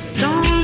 the storm.